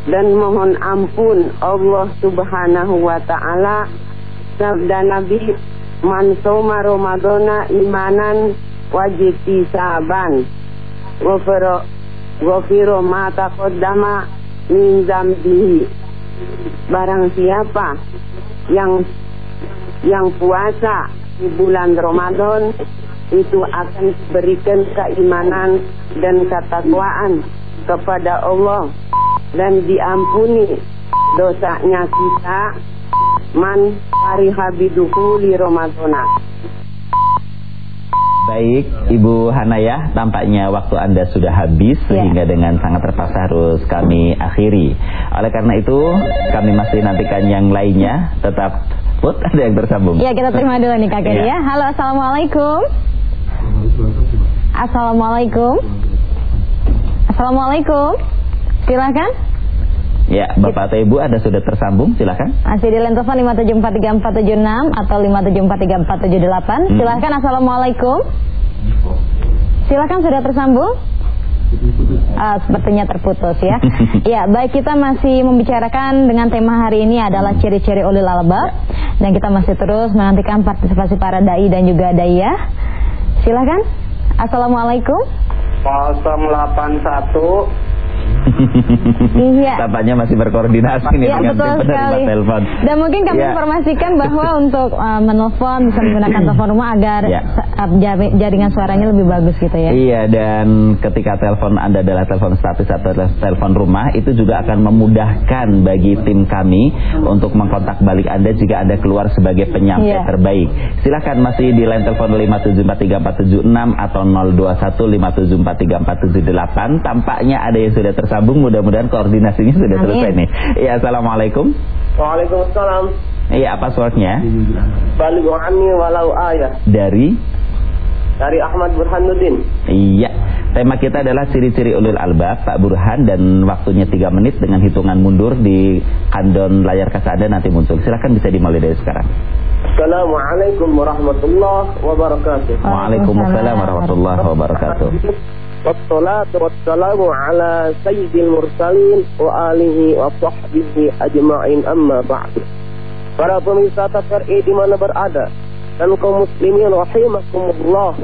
Dan mohon ampun Allah subhanahu wa ta'ala sabda Nabi Man soma Ramadana imanan wajib saban Gofiro Gofiro mata kodama min zambihi Barang siapa yang yang puasa di bulan Ramadan itu akan berikan keimanan dan ketakwaan kepada Allah dan diampuni dosanya kita man habiduhu li Ramadana. Baik, Ibu Hanaya, tampaknya waktu Anda sudah habis ya. sehingga dengan sangat terpaksa harus kami akhiri. Oleh karena itu, kami masih nantikan yang lainnya. Tetap put ada yang tersambung. Ya, kita terima dulu nih Kakek ya. ya. Halo, Assalamualaikum. Assalamualaikum. Assalamualaikum. Silakan. Ya, Bapak atau Ibu ada sudah tersambung, silakan. Masih di telepon 5743476 atau 5743478. Hmm. Silakan Assalamualaikum. Silakan sudah tersambung. Uh, sepertinya terputus ya. ya, baik kita masih membicarakan dengan tema hari ini adalah ciri-ciri ulil albab dan kita masih terus menantikan partisipasi para dai dan juga daya. Silakan. Assalamualaikum. 081 iya. Bapaknya masih berkoordinasi nih ya, dengan betul tim sekali. telepon. Dan mungkin kami ya. informasikan bahwa untuk uh, menelpon bisa menggunakan telepon rumah agar ya. jaringan suaranya lebih bagus gitu ya. Iya dan ketika telepon Anda adalah telepon status atau telepon rumah itu juga akan memudahkan bagi tim kami untuk mengkontak balik Anda jika Anda keluar sebagai penyampai ya. terbaik. Silakan masih di line telepon 5743476 atau 0215743478. Tampaknya ada yang sudah tersambung mudah-mudahan koordinasinya sudah Amin. selesai nih. Iya, Assalamualaikum. Waalaikumsalam. Iya, apa suratnya? Balighu anni walau ayah. Dari dari Ahmad Burhanuddin. Iya. Tema kita adalah ciri-ciri ulil albab Pak Burhan dan waktunya 3 menit dengan hitungan mundur di kandon layar kaca Anda nanti muncul. Silakan bisa dimulai dari sekarang. Assalamualaikum warahmatullahi wabarakatuh. Waalaikumsalam warahmatullahi wabarakatuh. Ala sayyidil mursalin wa alihi wa sahbihi ajma'in amma ba'du. Para pemirsa TVRI di mana berada dan kaum muslimin rahimakumullah.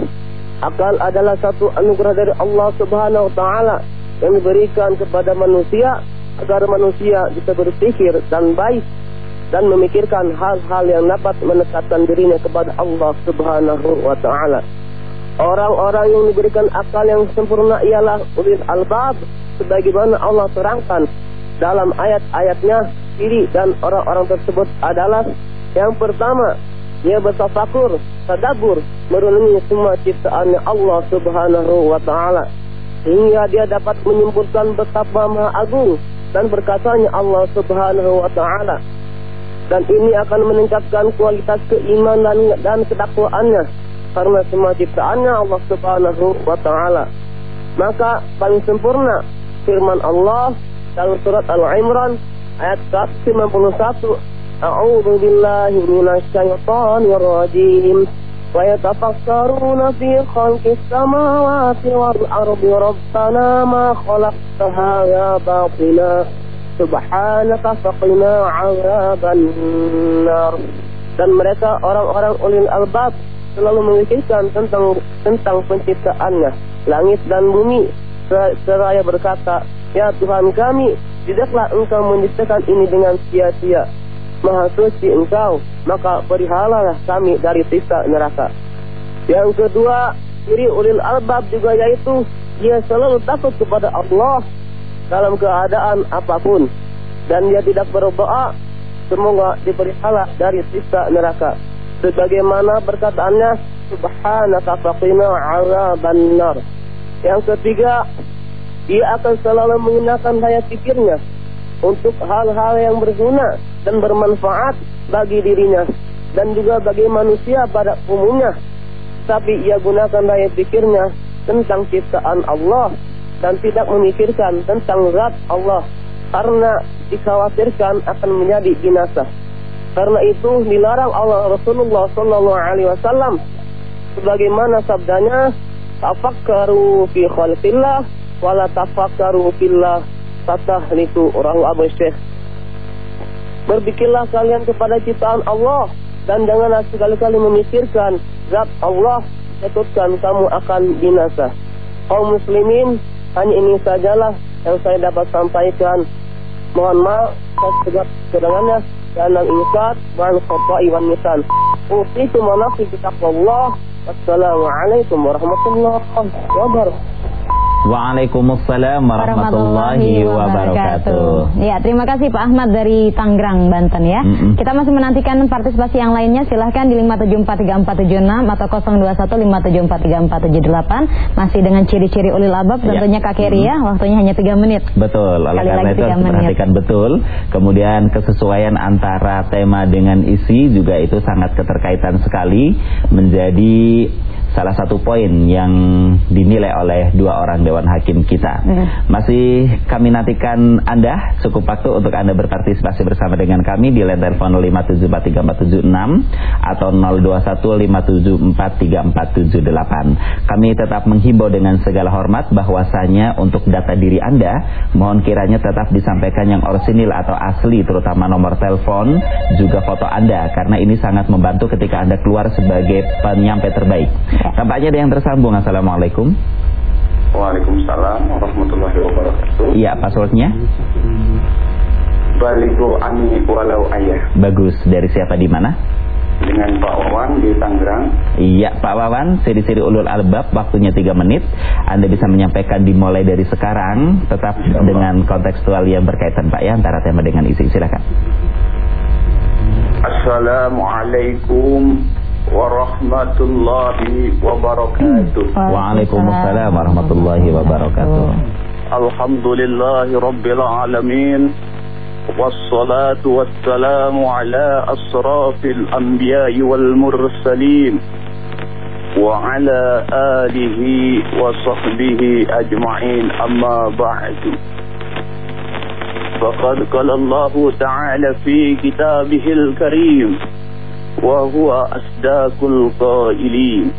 Akal adalah satu anugerah dari Allah Subhanahu wa taala yang diberikan kepada manusia agar manusia bisa berpikir dan baik dan memikirkan hal-hal yang dapat mendekatkan dirinya kepada Allah Subhanahu wa taala. Orang-orang yang diberikan akal yang sempurna ialah ulil albab sebagaimana Allah terangkan dalam ayat-ayatnya. Diri dan orang-orang tersebut adalah yang pertama ia bertafakur, tadabur, merenungi semua ciptaannya Allah Subhanahu wa taala. Hingga dia dapat menyimpulkan betapa maha agung dan berkatanya Allah Subhanahu wa taala. Dan ini akan meningkatkan kualitas keimanan dan kedakwaannya karena semua ciptaannya Allah Subhanahu wa taala. Maka paling sempurna firman Allah dalam surat Al-Imran ayat 91 A'udzu billahi minasy syaithanir rajim. Wa yatafakkaruna fi khalqis samawati wal ardi rabbana ma khalaqta hadza batila. Subhanaka faqina 'adzaban nar dan mereka orang-orang ulil albab selalu memikirkan tentang tentang penciptaannya langit dan bumi. Seraya berkata ya Tuhan kami tidaklah engkau menciptakan ini dengan sia-sia. Maha suci engkau, maka perihalalah kami dari sisa neraka. Yang kedua, ciri ulil albab juga yaitu dia selalu takut kepada Allah dalam keadaan apa pun. Dan dia tidak berdoa semoga diperihala dari sisa neraka sebagaimana perkataannya subhanaka faqina azaban nar yang ketiga dia akan selalu menggunakan daya pikirnya untuk hal-hal yang berguna dan bermanfaat bagi dirinya dan juga bagi manusia pada umumnya tapi ia gunakan daya pikirnya tentang ciptaan Allah dan tidak memikirkan tentang zat Allah karena dikhawatirkan akan menjadi binasa. Karena itu dilarang Allah Rasulullah Sallallahu Alaihi Wasallam sebagaimana sabdanya tafakkaru fi khalqillah wala tafakkaru fillah orang Abu Syekh Berpikirlah kalian kepada ciptaan Allah dan janganlah sekali-kali memikirkan zat Allah takutkan kamu akan binasa. Kaum muslimin, hanya ini sajalah yang saya dapat sampaikan. Mohon maaf atas segala kekurangannya dan al-insat wal khata'i wan nisan. Usikum wa nafsi Allah. Wassalamualaikum warahmatullahi wabarakatuh. Waalaikumsalam warahmatullahi wabarakatuh. Ya, terima kasih Pak Ahmad dari Tangerang, Banten ya. Mm -mm. Kita masih menantikan partisipasi yang lainnya. Silahkan di 5743476 atau 0215743478 masih dengan ciri-ciri ulil albab ya. tentunya Kak Keri ya. Waktunya hanya 3 menit. Betul. Oleh Kali karena itu harus perhatikan betul. Kemudian kesesuaian antara tema dengan isi juga itu sangat keterkaitan sekali menjadi salah satu poin yang dinilai oleh dua orang Dewan Hakim kita. Mm. Masih kami nantikan Anda cukup waktu untuk Anda berpartisipasi bersama dengan kami di line telepon 5743476 atau 0215743478. Kami tetap menghimbau dengan segala hormat bahwasanya untuk data diri Anda mohon kiranya tetap disampaikan yang orisinil atau asli terutama nomor telepon juga foto Anda karena ini sangat membantu ketika Anda keluar sebagai penyampai terbaik. Tampaknya ada yang tersambung. Assalamualaikum. Waalaikumsalam warahmatullahi wabarakatuh. Iya, passwordnya? Baligo ani walau ayah. Bagus. Dari siapa di mana? Dengan Pak Wawan di Tangerang. Iya, Pak Wawan, siri-siri ulul albab, waktunya 3 menit. Anda bisa menyampaikan dimulai dari sekarang, tetap dengan kontekstual yang berkaitan Pak ya, antara tema dengan isi. Silakan. Assalamualaikum warahmatullahi wabarakatuh. Waalaikumsalam warahmatullahi wabarakatuh. Alhamdulillahi rabbil alamin. والصلاة والسلام على أشرف الأنبياء والمرسلين وعلى آله وصحبه أجمعين أما بعد فقد قال الله تعالى في كتابه الكريم وهو أصداق القائلين.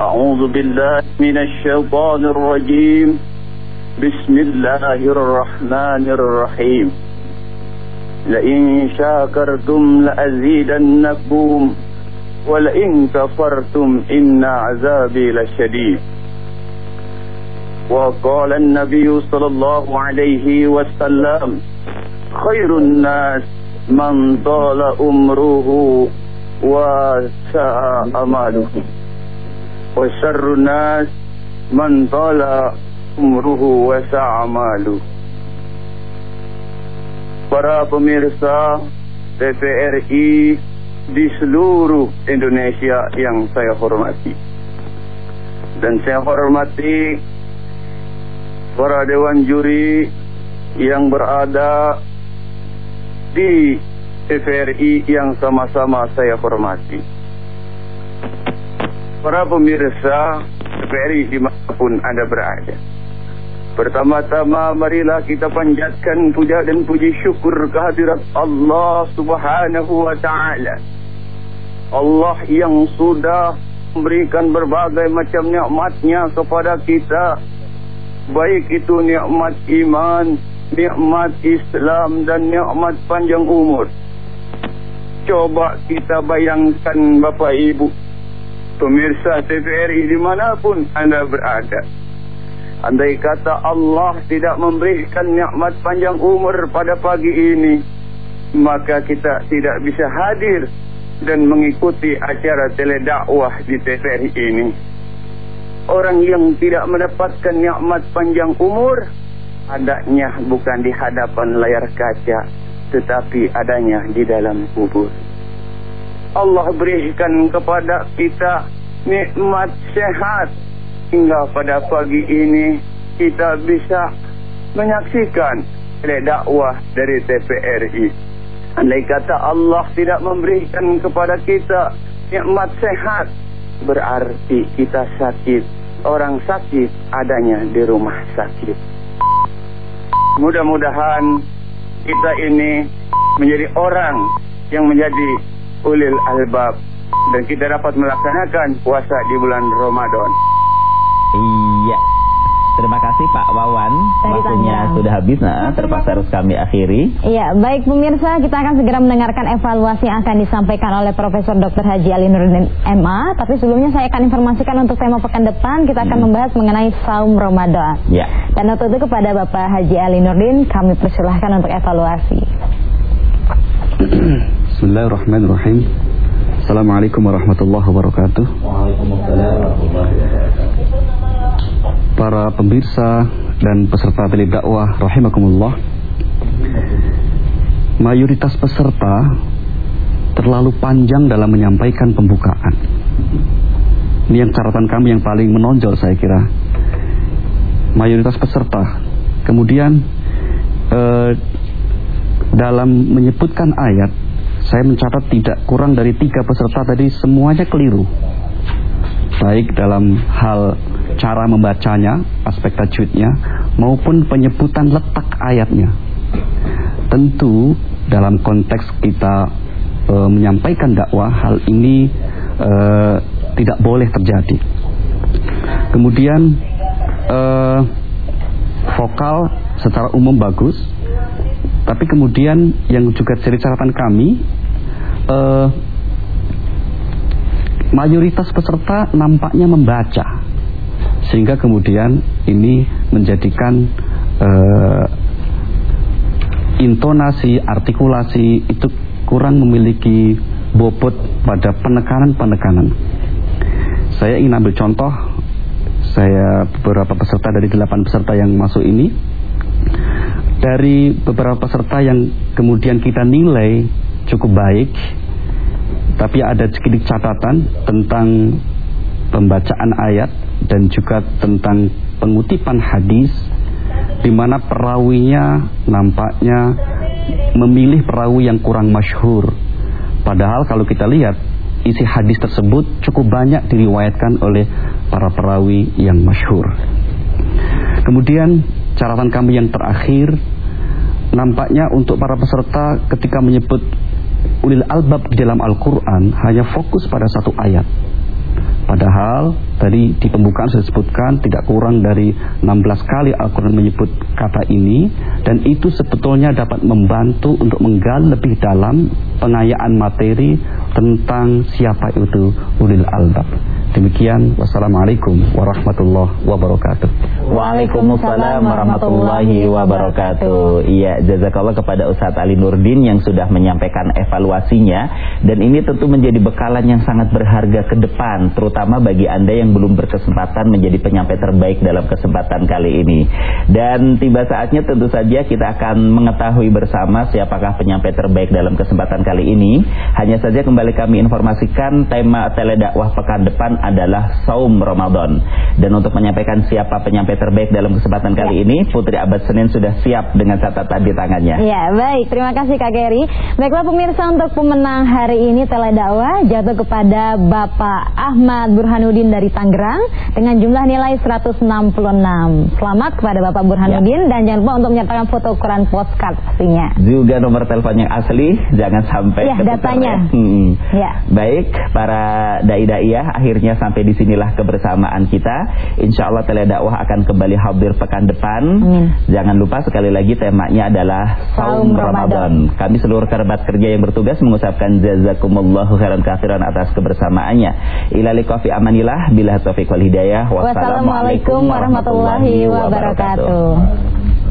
أعوذ بالله من الشيطان الرجيم. بسم الله الرحمن الرحيم. لئن شاكرتم لأزيدنكم ولئن كفرتم إن عذابي لشديد. وقال النبي صلى الله عليه وسلم خير الناس man tala umruhu wa sa'a amaluhu. Wa syarrun nas man tala umruhu wa sa'a amaluhu. Para pemirsa TVRI di seluruh Indonesia yang saya hormati. Dan saya hormati para dewan juri yang berada di TVRI yang sama-sama saya hormati. Para pemirsa TVRI di mana pun Anda berada. Pertama-tama marilah kita panjatkan puja dan puji syukur kehadirat Allah subhanahu wa ta'ala. Allah yang sudah memberikan berbagai macam nikmatnya kepada kita. Baik itu nikmat iman, nikmat Islam dan nikmat panjang umur. Coba kita bayangkan Bapak Ibu, pemirsa TVRI di mana pun Anda berada. Andai kata Allah tidak memberikan nikmat panjang umur pada pagi ini, maka kita tidak bisa hadir dan mengikuti acara teledakwah di TVRI ini. Orang yang tidak mendapatkan nikmat panjang umur adanya bukan di hadapan layar kaca tetapi adanya di dalam kubur. Allah berikan kepada kita nikmat sehat hingga pada pagi ini kita bisa menyaksikan dakwah dari TPRI. Andai kata Allah tidak memberikan kepada kita nikmat sehat, berarti kita sakit. Orang sakit adanya di rumah sakit. Mudah-mudahan kita ini menjadi orang yang menjadi ulil albab dan kita dapat melaksanakan puasa di bulan Ramadan. Iya. Terima kasih Pak Wawan. Waktunya sudah habis, nah terpaksa harus kami akhiri. Iya, baik pemirsa, kita akan segera mendengarkan evaluasi yang akan disampaikan oleh Profesor Dr. Haji Ali Nurdin MA. Tapi sebelumnya saya akan informasikan untuk tema pekan depan kita akan hmm. membahas mengenai saum Ramadan. Ya. Dan untuk itu kepada Bapak Haji Ali Nurdin kami persilahkan untuk evaluasi. Bismillahirrahmanirrahim. Assalamualaikum warahmatullahi wabarakatuh. Waalaikumsalam warahmatullahi wabarakatuh para pemirsa dan peserta tele dakwah rahimakumullah. Mayoritas peserta terlalu panjang dalam menyampaikan pembukaan. Ini yang catatan kami yang paling menonjol saya kira. Mayoritas peserta. Kemudian eh, dalam menyebutkan ayat, saya mencatat tidak kurang dari tiga peserta tadi semuanya keliru. Baik dalam hal cara membacanya, aspek tajwidnya, maupun penyebutan letak ayatnya. Tentu dalam konteks kita e, menyampaikan dakwah, hal ini e, tidak boleh terjadi. Kemudian e, vokal secara umum bagus, tapi kemudian yang juga jadi catatan kami, e, mayoritas peserta nampaknya membaca sehingga kemudian ini menjadikan uh, intonasi, artikulasi itu kurang memiliki bobot pada penekanan-penekanan. Saya ingin ambil contoh, saya beberapa peserta dari delapan peserta yang masuk ini, dari beberapa peserta yang kemudian kita nilai cukup baik, tapi ada sedikit catatan tentang pembacaan ayat dan juga tentang pengutipan hadis di mana perawinya nampaknya memilih perawi yang kurang masyhur. Padahal kalau kita lihat isi hadis tersebut cukup banyak diriwayatkan oleh para perawi yang masyhur. Kemudian catatan kami yang terakhir nampaknya untuk para peserta ketika menyebut ulil albab di dalam Al-Quran hanya fokus pada satu ayat Padahal tadi di pembukaan saya sebutkan tidak kurang dari 16 kali Al-Quran menyebut kata ini dan itu sebetulnya dapat membantu untuk menggali lebih dalam pengayaan materi tentang siapa itu ulil albab. Demikian wassalamualaikum warahmatullahi wabarakatuh. Waalaikumsalam warahmatullahi wabarakatuh. Iya, jazakallah kepada Ustadz Ali Nurdin yang sudah menyampaikan evaluasinya dan ini tentu menjadi bekalan yang sangat berharga ke depan terutama bagi Anda yang belum berkesempatan menjadi penyampai terbaik dalam kesempatan kali ini. Dan tiba saatnya tentu saja kita akan mengetahui bersama siapakah penyampai terbaik dalam kesempatan kali ini. Hanya saja kembali kami informasikan tema teledakwah pekan depan adalah saum Ramadan. Dan untuk menyampaikan siapa penyampai terbaik dalam kesempatan kali ya. ini, Putri Abad Senin sudah siap dengan catatan di tangannya. Ya, baik. Terima kasih Kak Geri. Baiklah pemirsa untuk pemenang hari ini teledakwah jatuh kepada Bapak Ahmad Burhanuddin dari Tangerang dengan jumlah nilai 166. Selamat kepada Bapak Burhanuddin ya. dan jangan lupa untuk menyertakan foto ukuran postcard pastinya. Juga nomor telepon yang asli, jangan sampai ya, datanya. Ya. Hmm. ya. Baik, para dai ya akhirnya sampai di sinilah kebersamaan kita. Insya Allah teledakwah akan kembali hadir pekan depan. Amin. Jangan lupa sekali lagi temanya adalah Saum, Ramadan. Ramadan. Kami seluruh kerabat kerja yang bertugas mengucapkan jazakumullahu khairan kafiran atas kebersamaannya. Ilalik wa fi amanillah bila taufiq wal hidayah. Wassalamualaikum warahmatullahi wabarakatuh.